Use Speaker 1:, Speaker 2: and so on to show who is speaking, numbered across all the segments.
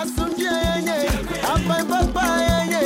Speaker 1: asunjẹ yẹnyẹ abaibapa yẹnyẹ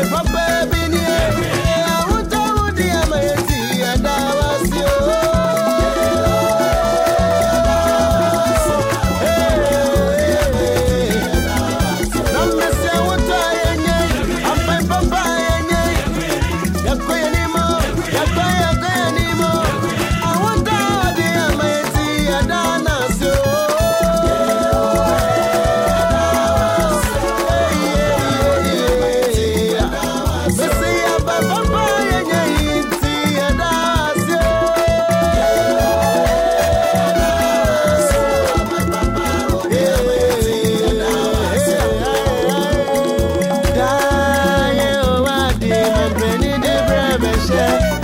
Speaker 1: life. Yeah.